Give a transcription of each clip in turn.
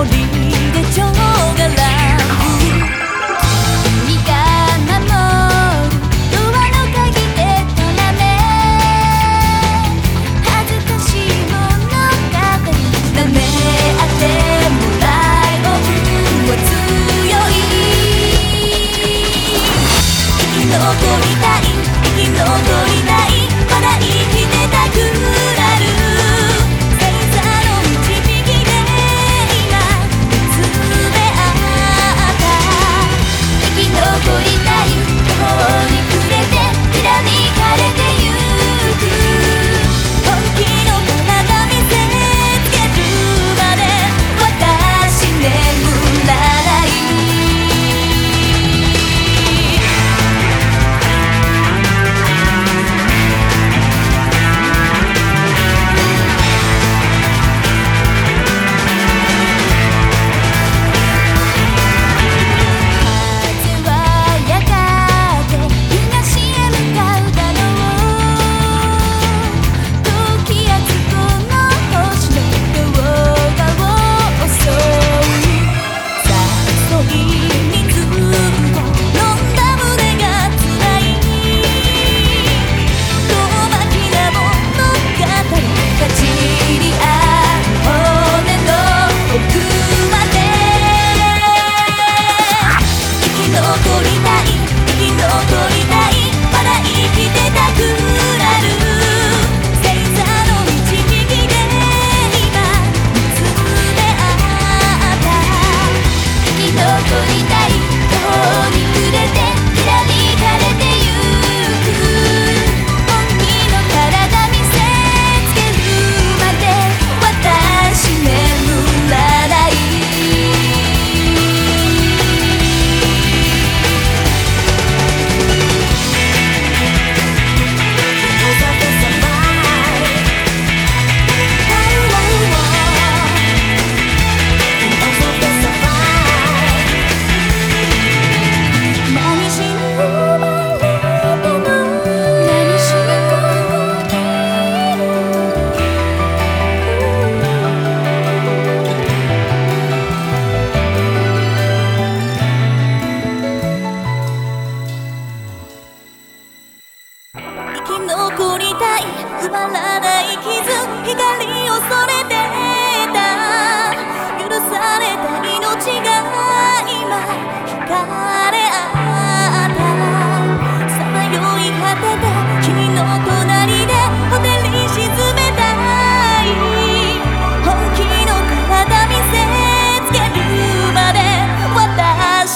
¡Gracias!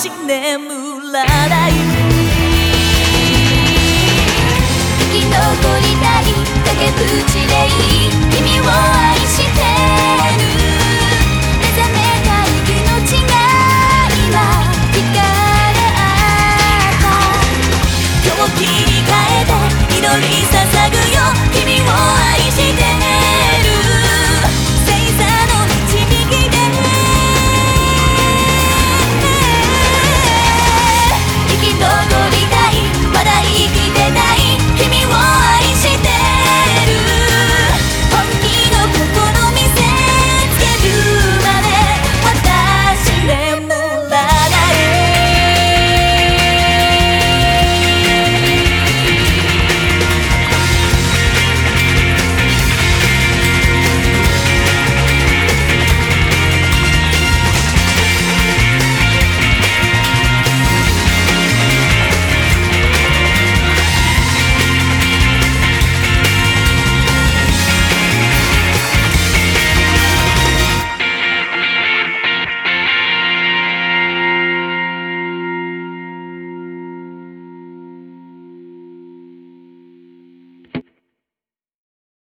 し眠らない生き残りたい竹淵でいい君を愛してる目覚めたえて祈りさ